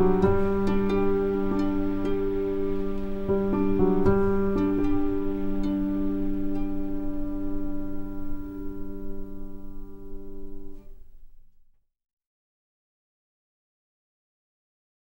Música